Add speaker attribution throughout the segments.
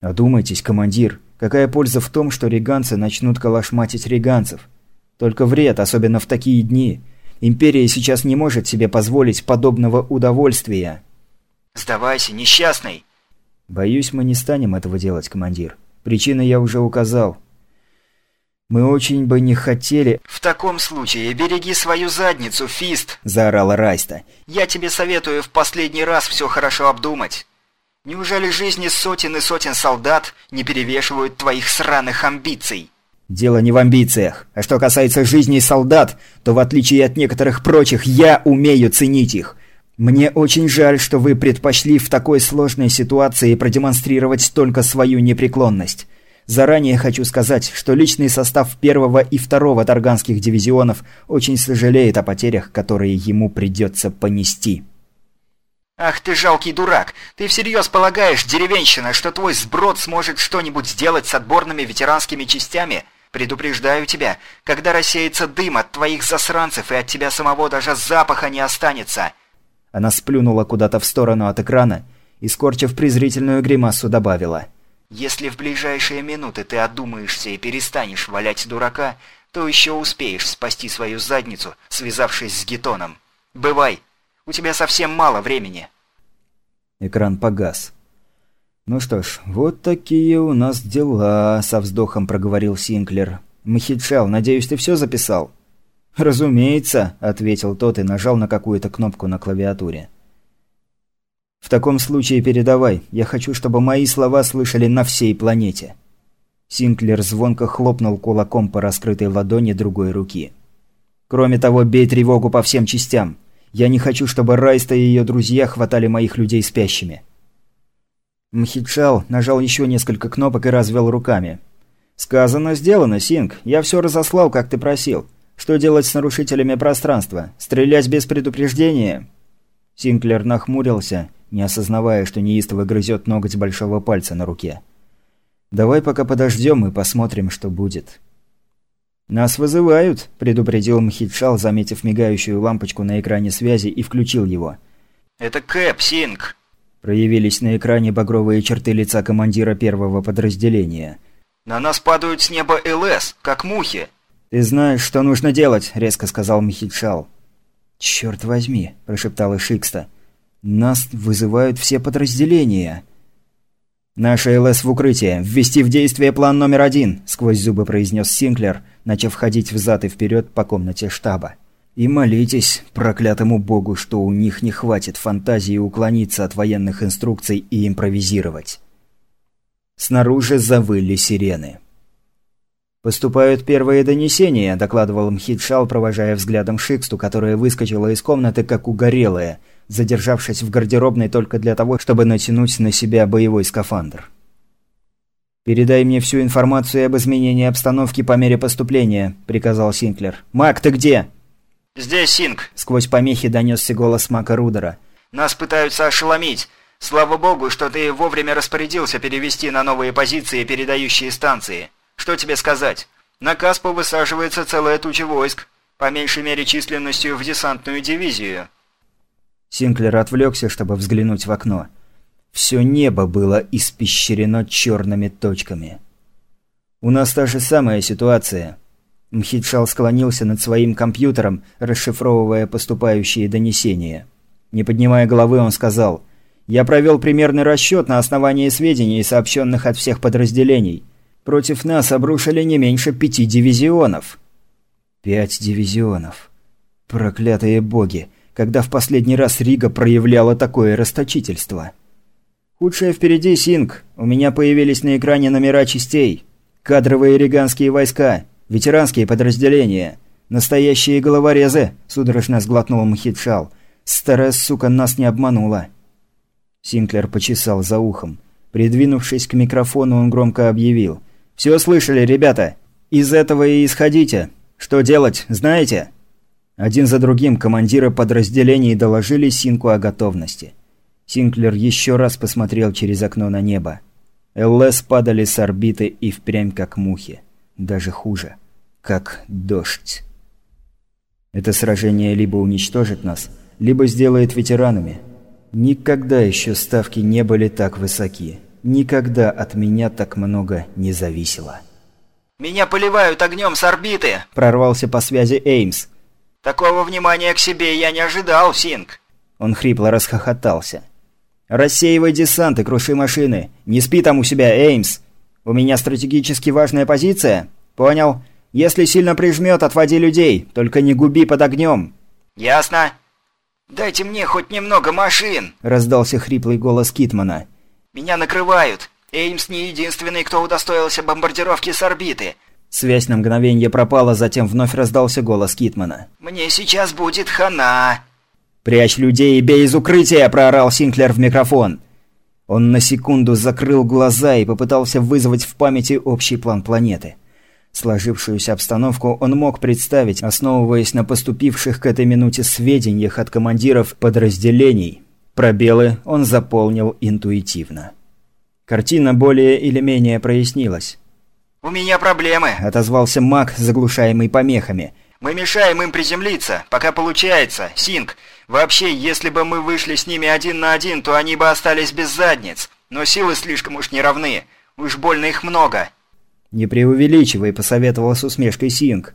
Speaker 1: Одумайтесь, командир. Какая польза в том, что реганцы начнут калашматить реганцев? Только вред, особенно в такие дни. Империя сейчас не может себе позволить подобного удовольствия.
Speaker 2: «Сдавайся, несчастный!»
Speaker 1: «Боюсь, мы не станем этого делать, командир. Причины я уже указал. Мы очень бы не хотели...»
Speaker 2: «В таком случае береги свою задницу, Фист!»
Speaker 1: – заорала Райста.
Speaker 2: «Я тебе советую в последний раз все хорошо обдумать. Неужели жизни сотен и сотен солдат не перевешивают твоих сраных амбиций?»
Speaker 1: «Дело не в амбициях. А что касается жизней солдат, то в отличие от некоторых прочих, я умею ценить их. Мне очень жаль, что вы предпочли в такой сложной ситуации продемонстрировать только свою непреклонность. Заранее хочу сказать, что личный состав первого и второго Тарганских дивизионов очень сожалеет о потерях, которые ему придется понести.
Speaker 2: «Ах ты жалкий дурак! Ты всерьез полагаешь, деревенщина, что твой сброд сможет что-нибудь сделать с отборными ветеранскими частями? Предупреждаю тебя, когда рассеется дым от твоих засранцев и от тебя самого даже запаха не останется!»
Speaker 1: Она сплюнула куда-то в сторону от экрана и, скорчив презрительную гримасу, добавила –
Speaker 2: если в ближайшие минуты ты одумаешься и перестанешь валять дурака, то еще успеешь спасти свою задницу, связавшись с гетоном. Бывай, у тебя совсем мало времени.
Speaker 1: Экран погас. «Ну что ж, вот такие у нас дела», – со вздохом проговорил Синклер. «Махичал, надеюсь, ты все записал?» «Разумеется», – ответил тот и нажал на какую-то кнопку на клавиатуре. В таком случае передавай. Я хочу, чтобы мои слова слышали на всей планете». Синклер звонко хлопнул кулаком по раскрытой ладони другой руки. «Кроме того, бей тревогу по всем частям. Я не хочу, чтобы Райста и ее друзья хватали моих людей спящими». Мхитшал нажал еще несколько кнопок и развел руками. «Сказано, сделано, Синг. Я все разослал, как ты просил. Что делать с нарушителями пространства? Стрелять без предупреждения?» Синклер нахмурился не осознавая, что неистово грызет ноготь большого пальца на руке. «Давай пока подождем и посмотрим, что будет». «Нас вызывают», – предупредил Мхитшал, заметив мигающую лампочку на экране связи и включил его.
Speaker 2: «Это Кэп, Синг!»
Speaker 1: Проявились на экране багровые черты лица командира первого подразделения.
Speaker 2: «На нас падают с неба ЛС, как мухи!»
Speaker 1: «Ты знаешь, что нужно делать», – резко сказал Мхитшал. «Черт возьми», – прошептал Ишикста. Нас вызывают все подразделения. «Наша ЛС в укрытие. Ввести в действие план номер один», – сквозь зубы произнес Синклер, начав ходить взад и вперед по комнате штаба. «И молитесь проклятому богу, что у них не хватит фантазии уклониться от военных инструкций и импровизировать». Снаружи завыли сирены. «Поступают первые донесения», – докладывал Мхитшал, провожая взглядом Шиксту, которая выскочила из комнаты как угорелая – задержавшись в гардеробной только для того, чтобы натянуть на себя боевой скафандр. «Передай мне всю информацию об изменении обстановки по мере поступления», – приказал Синклер. «Мак, ты где?»
Speaker 2: «Здесь, Синк», –
Speaker 1: сквозь помехи донесся голос Мака Рудера.
Speaker 2: «Нас пытаются ошеломить. Слава богу, что ты вовремя распорядился перевести на новые позиции передающие станции. Что тебе сказать? На Каспу высаживается целая туча войск, по меньшей мере численностью в десантную дивизию.
Speaker 1: Синклер отвлекся, чтобы взглянуть в окно. Все небо было испещрено черными точками. «У нас та же самая ситуация». Мхитшал склонился над своим компьютером, расшифровывая поступающие донесения. Не поднимая головы, он сказал, «Я провел примерный расчет на основании сведений, сообщенных от всех подразделений. Против нас обрушили не меньше пяти дивизионов». «Пять дивизионов. Проклятые боги! когда в последний раз Рига проявляла такое расточительство. Худшее впереди, Синг. У меня появились на экране номера частей. Кадровые риганские войска, ветеранские подразделения. Настоящие головорезы, судорожно сглотнул Мхитшал. Старая сука нас не обманула. Синклер почесал за ухом. Придвинувшись к микрофону, он громко объявил. «Все слышали, ребята? Из этого и исходите. Что делать, знаете?» Один за другим командиры подразделений доложили Синку о готовности. Синклер еще раз посмотрел через окно на небо. ЛС падали с орбиты и впрямь как мухи. Даже хуже. Как дождь. Это сражение либо уничтожит нас, либо сделает ветеранами. Никогда еще ставки не были так высоки. Никогда от меня так много не зависело.
Speaker 2: «Меня поливают огнем с орбиты!»
Speaker 1: – прорвался по связи Эймс.
Speaker 2: «Такого внимания к себе я не ожидал, Синг!»
Speaker 1: Он хрипло расхохотался. «Рассеивай десант и круши машины. Не спи там у себя, Эймс. У меня стратегически важная позиция. Понял? Если сильно прижмет, отводи людей. Только не губи под огнем».
Speaker 2: «Ясно. Дайте мне хоть немного машин!»
Speaker 1: – раздался хриплый голос Китмана.
Speaker 2: «Меня накрывают. Эймс не единственный, кто удостоился бомбардировки с орбиты.
Speaker 1: Связь на мгновение пропала, затем вновь раздался голос Китмана.
Speaker 2: «Мне сейчас будет хана!»
Speaker 1: «Прячь людей и бей из укрытия!» – проорал Синклер в микрофон. Он на секунду закрыл глаза и попытался вызвать в памяти общий план планеты. Сложившуюся обстановку он мог представить, основываясь на поступивших к этой минуте сведениях от командиров подразделений. Пробелы он заполнил интуитивно. Картина более или менее прояснилась.
Speaker 2: «У меня проблемы», –
Speaker 1: отозвался маг, заглушаемый помехами.
Speaker 2: «Мы мешаем им приземлиться, пока получается. Синг, вообще, если бы мы вышли с ними один на один, то они бы остались без задниц. Но силы слишком уж не равны. Уж больно их много».
Speaker 1: «Не преувеличивай», – посоветовал с усмешкой Синг.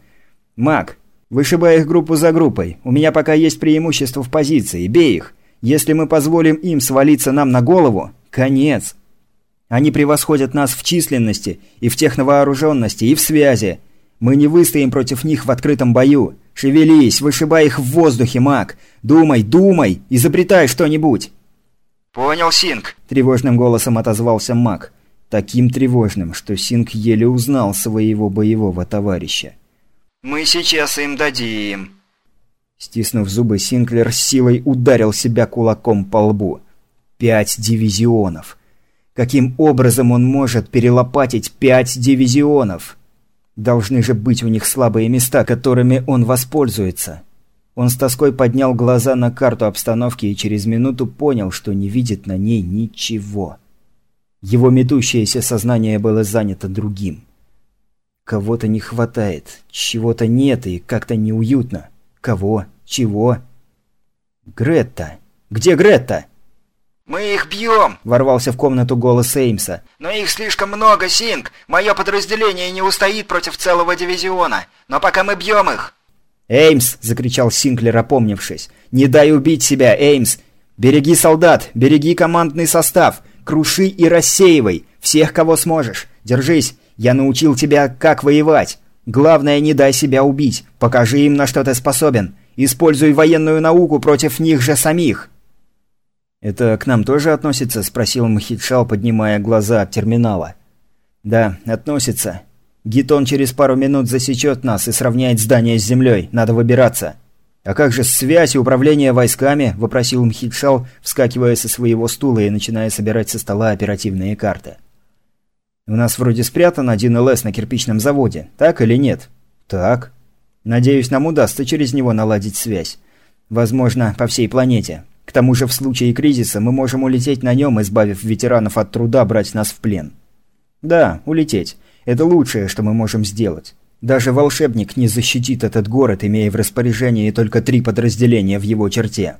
Speaker 1: «Маг, вышибай их группу за группой. У меня пока есть преимущество в позиции. Бей их. Если мы позволим им свалиться нам на голову, конец». Они превосходят нас в численности, и в техновооруженности, и в связи. Мы не выстоим против них в открытом бою. Шевелись, вышибай их в воздухе, маг. Думай, думай, изобретай что-нибудь.
Speaker 2: «Понял, Синг», –
Speaker 1: тревожным голосом отозвался маг. Таким тревожным, что Синг еле узнал своего боевого товарища.
Speaker 2: «Мы сейчас им дадим».
Speaker 1: Стиснув зубы, Синклер с силой ударил себя кулаком по лбу. «Пять дивизионов. Каким образом он может перелопатить пять дивизионов? Должны же быть у них слабые места, которыми он воспользуется. Он с тоской поднял глаза на карту обстановки и через минуту понял, что не видит на ней ничего. Его метущееся сознание было занято другим. Кого-то не хватает, чего-то нет и как-то неуютно. Кого? Чего? Гретта. Где Гретта?
Speaker 2: «Мы их бьем!»
Speaker 1: – ворвался в комнату голос Эймса.
Speaker 2: «Но их слишком много, Синг! Мое подразделение не устоит против целого дивизиона! Но пока мы бьем их!»
Speaker 1: «Эймс!» – закричал Синклер, опомнившись. «Не дай убить себя, Эймс! Береги солдат, береги командный состав, круши и рассеивай, всех, кого сможешь. Держись, я научил тебя, как воевать. Главное, не дай себя убить, покажи им, на что ты способен. Используй военную науку против них же самих!» «Это к нам тоже относится?» – спросил Махитшал, поднимая глаза от терминала. «Да, относится. Гитон через пару минут засечет нас и сравняет здание с землей. Надо выбираться». «А как же связь и управление войсками?» – вопросил Мхитшал, вскакивая со своего стула и начиная собирать со стола оперативные карты. «У нас вроде спрятан один ЛС на кирпичном заводе. Так или нет?» «Так. Надеюсь, нам удастся через него наладить связь. Возможно, по всей планете. К тому же в случае кризиса мы можем улететь на нем, избавив ветеранов от труда брать нас в плен. Да, улететь. Это лучшее, что мы можем сделать. Даже волшебник не защитит этот город, имея в распоряжении только три подразделения в его черте.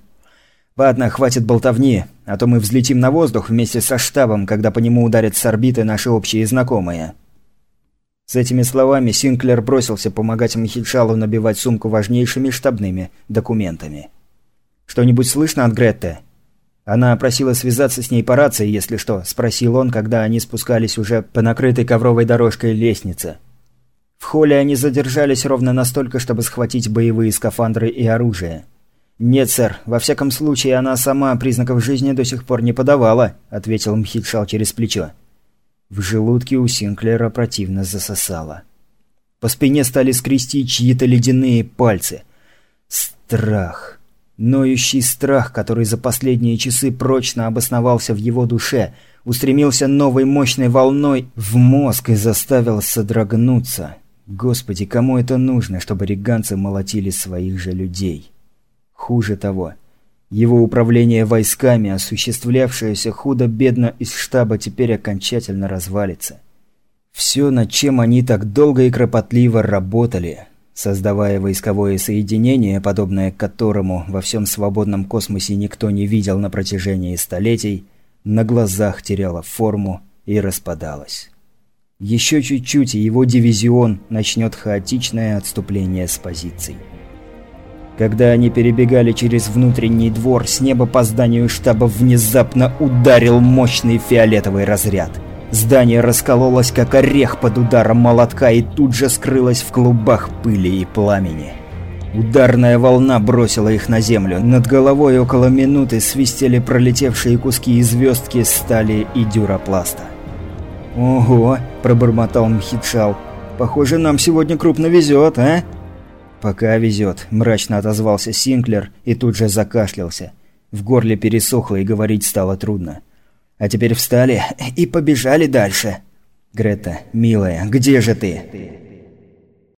Speaker 1: Ладно, хватит болтовни, а то мы взлетим на воздух вместе со штабом, когда по нему ударят с орбиты наши общие знакомые. С этими словами Синклер бросился помогать Махичалу набивать сумку важнейшими штабными документами. «Что-нибудь слышно от Гретты?» «Она просила связаться с ней по рации, если что», – спросил он, когда они спускались уже по накрытой ковровой дорожкой лестнице. В холле они задержались ровно настолько, чтобы схватить боевые скафандры и оружие. «Нет, сэр. Во всяком случае, она сама признаков жизни до сих пор не подавала», – ответил Мхитшал через плечо. В желудке у Синклера противно засосало. По спине стали скрести чьи-то ледяные пальцы. Страх. Ноющий страх, который за последние часы прочно обосновался в его душе, устремился новой мощной волной в мозг и заставил содрогнуться. Господи, кому это нужно, чтобы риганцы молотили своих же людей? Хуже того, его управление войсками, осуществлявшееся худо-бедно из штаба, теперь окончательно развалится. Все, над чем они так долго и кропотливо работали, Создавая войсковое соединение, подобное которому во всем свободном космосе никто не видел на протяжении столетий, на глазах теряла форму и распадалась. Еще чуть-чуть, и его дивизион начнет хаотичное отступление с позиций. Когда они перебегали через внутренний двор, с неба по зданию штаба внезапно ударил мощный фиолетовый разряд. Здание раскололось, как орех под ударом молотка, и тут же скрылось в клубах пыли и пламени. Ударная волна бросила их на землю. Над головой около минуты свистели пролетевшие куски и звездки стали и дюропласта. «Ого!» – пробормотал Мхитшал. «Похоже, нам сегодня крупно везет, а?» «Пока везет», – мрачно отозвался Синклер и тут же закашлялся. В горле пересохло и говорить стало трудно. «А теперь встали и побежали дальше». «Грета, милая, где же ты?»